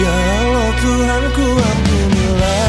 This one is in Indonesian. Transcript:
Ya Allah Tuhanku ampunilah